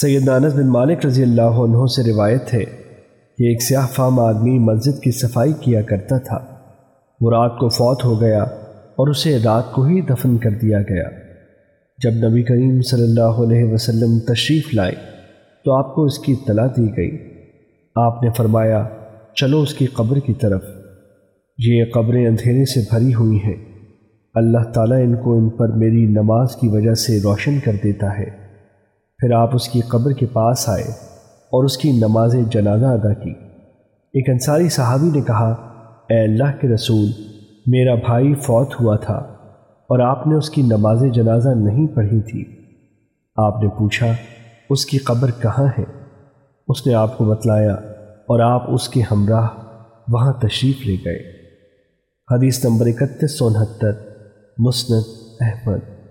سید نانس بن مالک رضی اللہ عنہ سے روایت ہے کہ ایک سیاہ فام آدمی مسجد کی صفائی کیا کرتا تھا۔ وہ رات کو فوت ہو گیا اور اسے رات کو ہی دفن کر دیا گیا۔ جب نبی کریم صلی اللہ علیہ وسلم تشریف لائے تو آپ کو اس کی اطلاع دی گئی۔ آپ نے فرمایا، چلو اس کی قبر کی طرف۔ یہ قبریں اندھیرے سے بھری ہوئی ہیں۔ اللہ تعالیٰ ان کو ان پر میری نماز کی وجہ سے روشن کر دیتا ہے۔ پھر آپ اس کی قبر کے پاس آئے اور اس کی نماز جنازہ ادا کی۔ ایک انصاری صحابی نے کہا، اے اللہ کے رسول، میرا بھائی فوت ہوا تھا اور آپ نے اس کی نماز جنازہ نہیں پڑھی تھی۔ آپ نے پوچھا، اس کی قبر کہاں ہے؟ اس نے آپ کو بتلایا اور آپ اس کے ہمراہ وہاں تشریف لے گئے۔ حدیث نمبر اکتیس سو انہتر، مسند احمد۔